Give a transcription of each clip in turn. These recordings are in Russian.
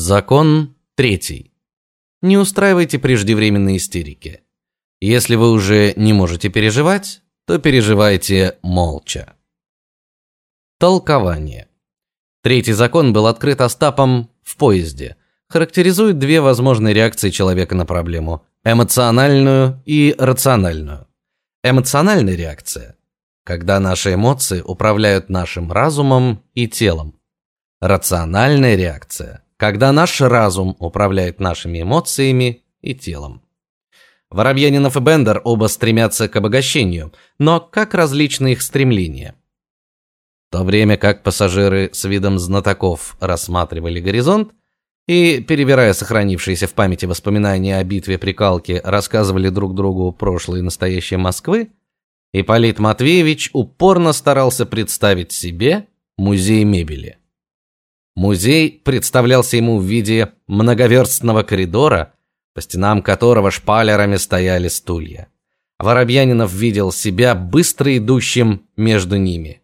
Закон третий. Не устраивайте преждевременные истерики. Если вы уже не можете переживать, то переживайте молча. Толкование. Третий закон был открыт Остапом в поезде. Характеризует две возможные реакции человека на проблему: эмоциональную и рациональную. Эмоциональная реакция когда наши эмоции управляют нашим разумом и телом. Рациональная реакция когда наш разум управляет нашими эмоциями и телом. Воробьянинов и Бендер оба стремятся к обогащению, но как различны их стремления. В то время как пассажиры с видом знатоков рассматривали горизонт и, перебирая сохранившиеся в памяти воспоминания о битве при Калке, рассказывали друг другу прошлое и настоящее Москвы, Ипполит Матвеевич упорно старался представить себе музей мебели. Музей представлялся ему в виде многоверстного коридора, по стенам которого шпалерами стояли стулья. Воробьянинов видел себя быстро идущим между ними.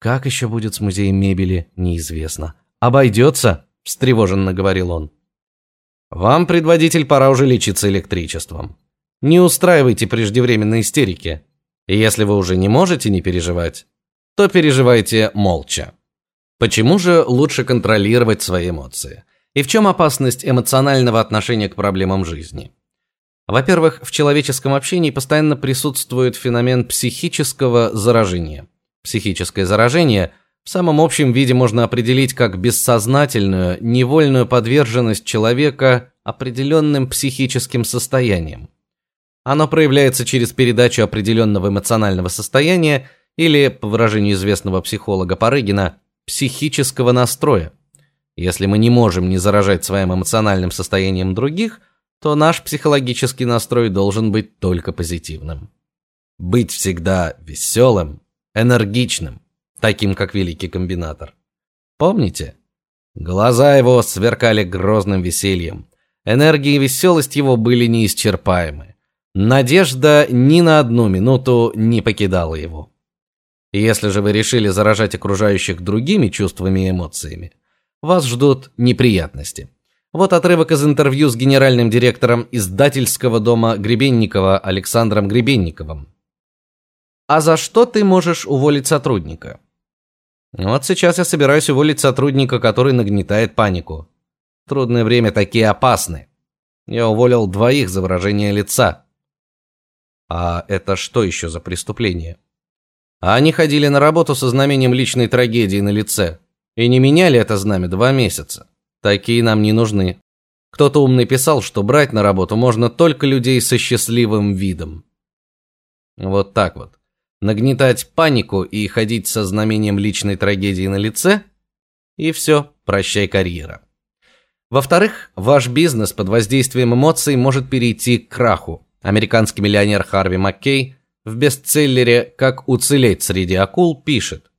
Как еще будет с музеем мебели, неизвестно. Обойдется, встревоженно говорил он. Вам, предводитель, пора уже лечиться электричеством. Не устраивайте преждевременные истерики. И если вы уже не можете не переживать, то переживайте молча. Почему же лучше контролировать свои эмоции? И в чем опасность эмоционального отношения к проблемам жизни? Во-первых, в человеческом общении постоянно присутствует феномен психического заражения. Психическое заражение в самом общем виде можно определить как бессознательную, невольную подверженность человека определенным психическим состояниям. Оно проявляется через передачу определенного эмоционального состояния или, по выражению известного психолога Парыгина, психического настроя. Если мы не можем не заражать своим эмоциональным состоянием других, то наш психологический настрой должен быть только позитивным. Быть всегда веселым, энергичным, таким как великий комбинатор. Помните? Глаза его сверкали грозным весельем. Энергия и веселость его были неисчерпаемы. Надежда ни на одну минуту не покидала его. Если же вы решили заражать окружающих другими чувствами и эмоциями, вас ждут неприятности. Вот отрывок из интервью с генеральным директором издательского дома Гребенникова Александром Гребенниковым. А за что ты можешь уволить сотрудника? Вот сейчас я собираюсь уволить сотрудника, который нагнетает панику. Трудное время такие опасны. Я уволил двоих за выражение лица. А это что еще за преступление? А они ходили на работу со знамением личной трагедии на лице и не меняли это знамя два месяца. Такие нам не нужны. Кто-то умный писал, что брать на работу можно только людей со счастливым видом. Вот так вот. Нагнетать панику и ходить со знамением личной трагедии на лице и все, прощай карьера. Во-вторых, ваш бизнес под воздействием эмоций может перейти к краху. Американский миллионер Харви Маккей в бестселлере Как уцелеть среди акул пишет: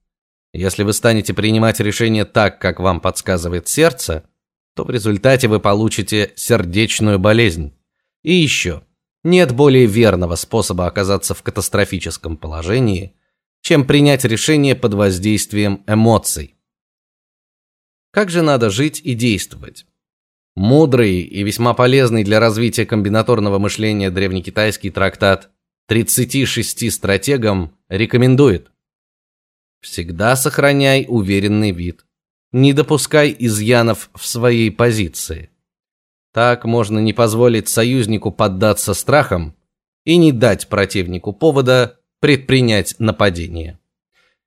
Если вы станете принимать решения так, как вам подсказывает сердце, то в результате вы получите сердечную болезнь. И еще. Нет более верного способа оказаться в катастрофическом положении, чем принять решение под воздействием эмоций. Как же надо жить и действовать? Мудрый и весьма полезный для развития комбинаторного мышления древнекитайский трактат 36 стратегам рекомендует: всегда сохраняй уверенный вид. Не допускай изъянов в своей позиции. Так можно не позволить союзнику поддаться страхам и не дать противнику повода предпринять нападение.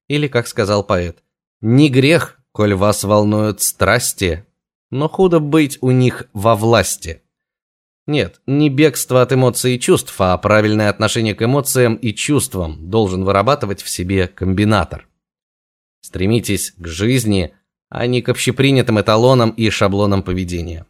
Или, как сказал поэт, не грех, коль вас волнуют страсти, но худо быть у них во власти. Нет, не бегство от эмоций и чувств, а правильное отношение к эмоциям и чувствам должен вырабатывать в себе комбинатор. Стремитесь к жизни, а не к общепринятым эталонам и шаблонам поведения.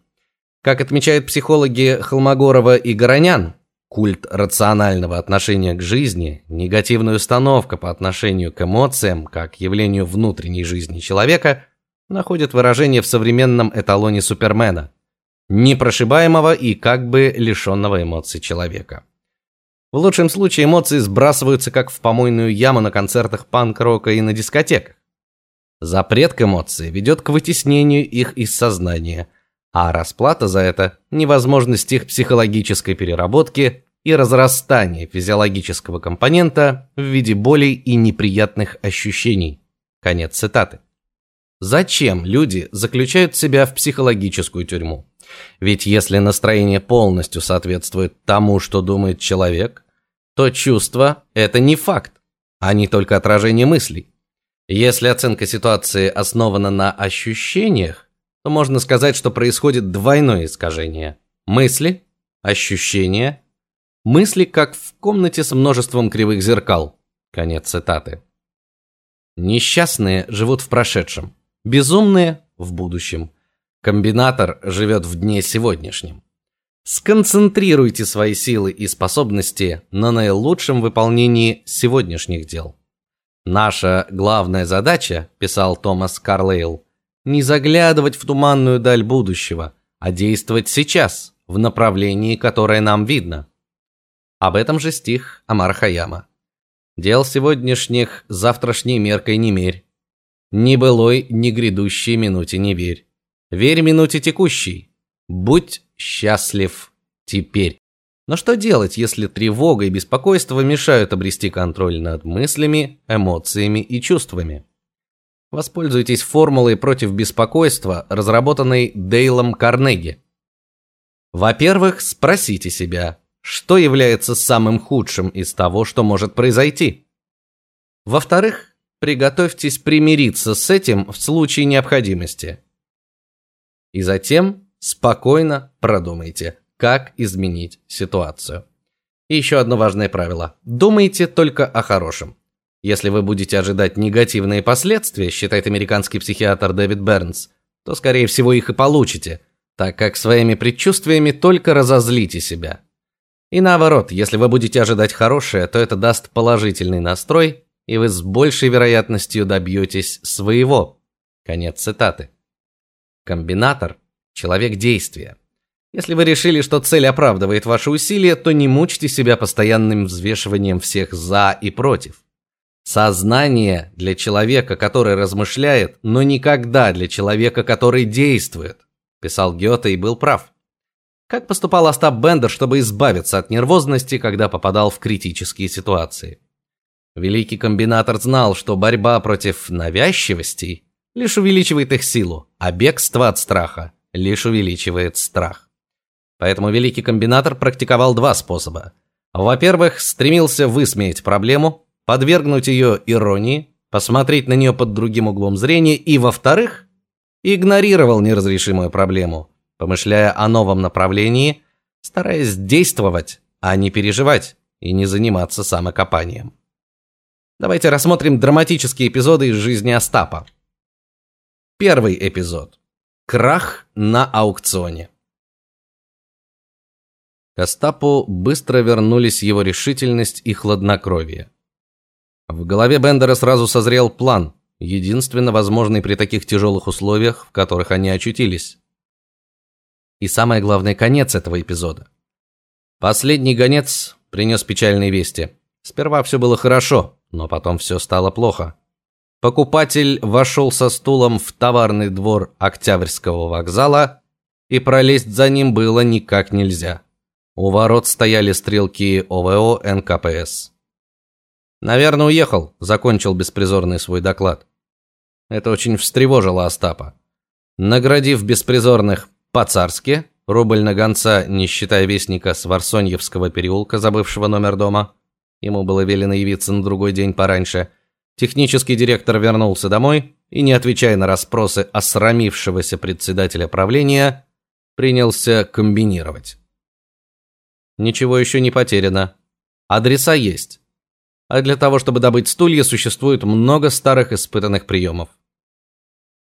Как отмечают психологи Холмогорова и Горонян, культ рационального отношения к жизни, негативная установка по отношению к эмоциям как явлению внутренней жизни человека находит выражение в современном эталоне Супермена непрошибаемого и как бы лишенного эмоций человека. В лучшем случае эмоции сбрасываются как в помойную яму на концертах панк-рока и на дискотеках. Запрет к эмоциям ведет к вытеснению их из сознания, а расплата за это невозможность их психологической переработки и разрастание физиологического компонента в виде болей и неприятных ощущений. Конец цитаты. Зачем люди заключают себя в психологическую тюрьму? Ведь если настроение полностью соответствует тому, что думает человек, то чувство это не факт, а не только отражение мыслей. Если оценка ситуации основана на ощущениях, то можно сказать, что происходит двойное искажение. Мысли, ощущения Мысли как в комнате с множеством кривых зеркал. Конец цитаты. Несчастные живут в прошедшем, безумные в будущем. Комбинатор живет в дне сегодняшнем. Сконцентрируйте свои силы и способности на наилучшем выполнении сегодняшних дел. Наша главная задача, писал Томас Карлейл, не заглядывать в туманную даль будущего, а действовать сейчас в направлении, которое нам видно. Об этом же стих Амар Хаяма. Дел сегодняшних завтрашней меркой не мерь. Ни былой, ни грядущей минуте не верь. Верь минуте текущей. Будь счастлив теперь. Но что делать, если тревога и беспокойство мешают обрести контроль над мыслями, эмоциями и чувствами? Воспользуйтесь формулой против беспокойства, разработанной Дейлом Карнеги. Во-первых, спросите себя, что является самым худшим из того, что может произойти. Во-вторых, приготовьтесь примириться с этим в случае необходимости. И затем спокойно продумайте, как изменить ситуацию. И еще одно важное правило: думайте только о хорошем. Если вы будете ожидать негативные последствия, считает американский психиатр Дэвид Бернс, то скорее всего их и получите, так как своими предчувствиями только разозлите себя. И наоборот, если вы будете ожидать хорошее, то это даст положительный настрой, и вы с большей вероятностью добьетесь своего. Конец цитаты. Комбинатор человек действия. Если вы решили, что цель оправдывает ваши усилия, то не мучьте себя постоянным взвешиванием всех за и против. Сознание для человека, который размышляет, но никогда для человека, который действует, писал Гёте и был прав. Как поступал Остап Бендер, чтобы избавиться от нервозности, когда попадал в критические ситуации? Великий комбинатор знал, что борьба против навязчивостей лишь увеличивает их силу, а бегство от страха лишь увеличивает страх. Поэтому великий комбинатор практиковал два способа. Во-первых, стремился высмеять проблему, подвергнуть ее иронии, посмотреть на нее под другим углом зрения, и во-вторых, игнорировал неразрешимую проблему помышляя о новом направлении, стараясь действовать, а не переживать и не заниматься самокопанием. Давайте рассмотрим драматические эпизоды из жизни Остапа. Первый эпизод. Крах на аукционе. К Остапу быстро вернулись его решительность и хладнокровие. В голове Бендера сразу созрел план, единственно возможный при таких тяжелых условиях, в которых они очутились. И самое главное конец этого эпизода. Последний гонец принес печальные вести. Сперва все было хорошо, но потом все стало плохо. Покупатель вошел со стулом в товарный двор Октябрьского вокзала, и пролезть за ним было никак нельзя. У ворот стояли стрелки ОВО НКПС. Наверное, уехал, закончил беспризорный свой доклад. Это очень встревожило Остапа. Наградив беспризорных по-царски, рубль на гонца, не считая вестника с Варсоньевского переулка, забывшего номер дома. Ему было велено явиться на другой день пораньше. Технический директор вернулся домой и, не отвечая на расспросы осрамившегося председателя правления, принялся комбинировать. Ничего еще не потеряно. Адреса есть. А для того, чтобы добыть стулья, существует много старых испытанных приемов.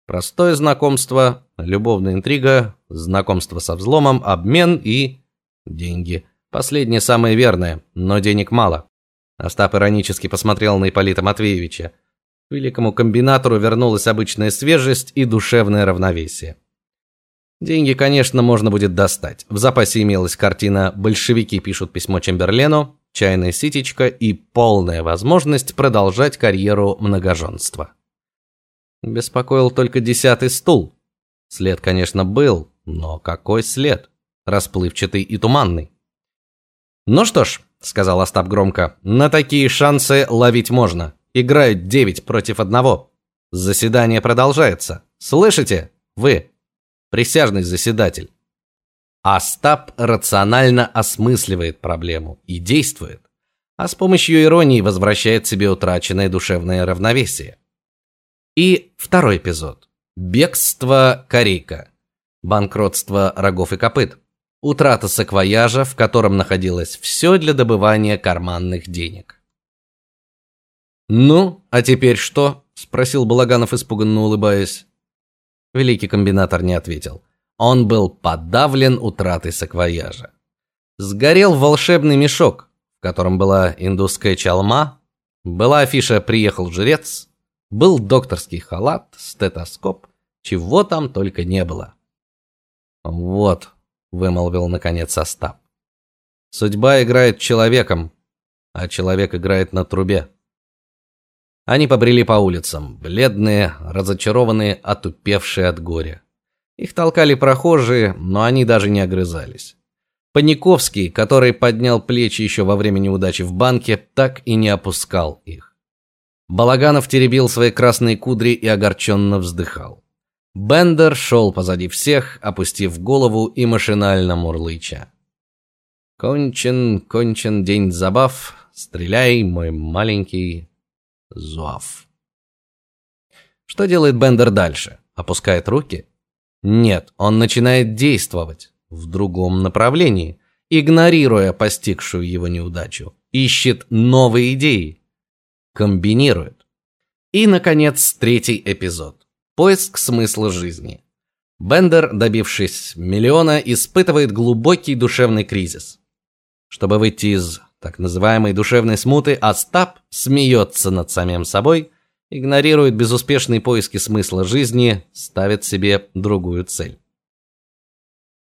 Простое знакомство, любовная интрига, знакомство со взломом, обмен и деньги. Последнее самое верное, но денег мало. Остап иронически посмотрел на Ипполита Матвеевича. К великому комбинатору вернулась обычная свежесть и душевное равновесие. Деньги, конечно, можно будет достать. В запасе имелась картина Большевики пишут письмо Чемберлену, чайная ситечка и полная возможность продолжать карьеру многоженства. Беспокоил только десятый стул. След, конечно, был, но какой след? Расплывчатый и туманный. Ну что ж, сказал Остап громко. На такие шансы ловить можно. Играют девять против одного. Заседание продолжается. Слышите? Вы, присяжный заседатель. Остап рационально осмысливает проблему и действует, а с помощью иронии возвращает себе утраченное душевное равновесие. И второй эпизод. Бегство Корейка. Банкротство рогов и копыт. Утрата саквояжа, в котором находилось все для добывания карманных денег. Ну, а теперь что? спросил Балаганов испуганно улыбаясь. Великий комбинатор не ответил. Он был подавлен утратой саквояжа. Сгорел волшебный мешок, в котором была индусская чалма, была афиша «Приехал жрец», был докторский халат, стетоскоп, чего там только не было. Вот, вымолвил наконец Остап. Судьба играет человеком, а человек играет на трубе. Они побрели по улицам, бледные, разочарованные, отупевшие от горя. Их толкали прохожие, но они даже не огрызались. Паниковский, который поднял плечи еще во время неудачи в банке, так и не опускал их. Балаганов теребил свои красные кудри и огорченно вздыхал. Бендер шел позади всех, опустив голову и машинально мурлыча. Кончен, кончен день забав, стреляй, мой маленький зуав. Что делает Бендер дальше? Опускает руки? Нет, он начинает действовать в другом направлении, игнорируя постигшую его неудачу, ищет новые идеи, комбинирует. И наконец, третий эпизод. Поиск смысла жизни. Бендер, добившись миллиона, испытывает глубокий душевный кризис. Чтобы выйти из так называемой душевной смуты, Остап смеется над самим собой игнорирует безуспешные поиски смысла жизни, ставит себе другую цель.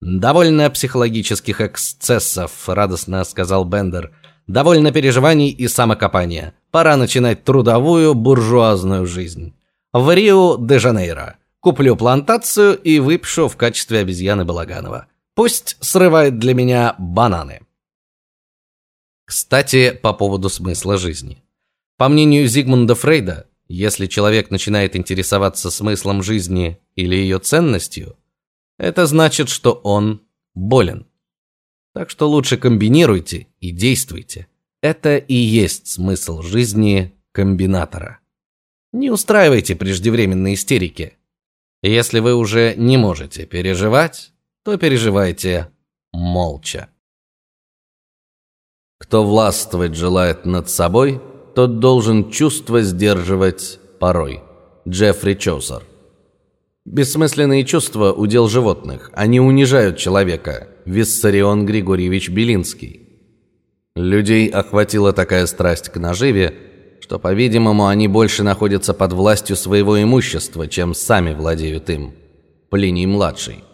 Довольно психологических эксцессов, радостно сказал Бендер. Довольно переживаний и самокопания. Пора начинать трудовую буржуазную жизнь. В Рио-де-Жанейро куплю плантацию и выпишу в качестве обезьяны Балаганова. Пусть срывает для меня бананы. Кстати, по поводу смысла жизни. По мнению Зигмунда Фрейда, если человек начинает интересоваться смыслом жизни или ее ценностью, это значит, что он болен. Так что лучше комбинируйте и действуйте. Это и есть смысл жизни комбинатора. Не устраивайте преждевременные истерики. Если вы уже не можете переживать, то переживайте молча. Кто властвовать желает над собой, тот должен чувства сдерживать порой. Джеффри Чосер. Бессмысленные чувства удел животных, они унижают человека. Виссарион Григорьевич Белинский. Людей охватила такая страсть к наживе, что, по-видимому, они больше находятся под властью своего имущества, чем сами владеют им. Плиний младший.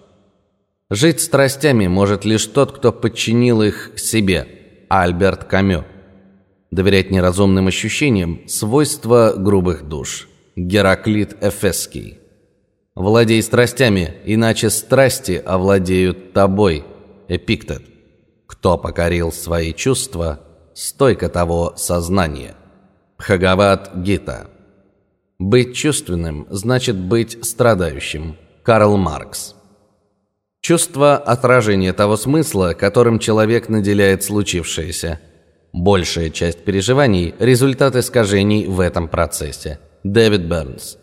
Жить страстями может лишь тот, кто подчинил их себе. Альберт Камю. Доверять неразумным ощущениям – свойство грубых душ. Гераклит Эфесский. Владей страстями, иначе страсти овладеют тобой. Эпиктет. Кто покорил свои чувства, стойко того сознание. Бхагават Гита. Быть чувственным значит быть страдающим. Карл Маркс. Чувство отражение того смысла, которым человек наделяет случившееся. Большая часть переживаний – результат искажений в этом процессе. Дэвид Бернс.